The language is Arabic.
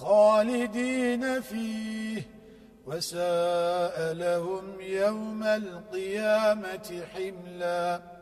خالدين فيه وساء لهم يوم القيامة حملاً.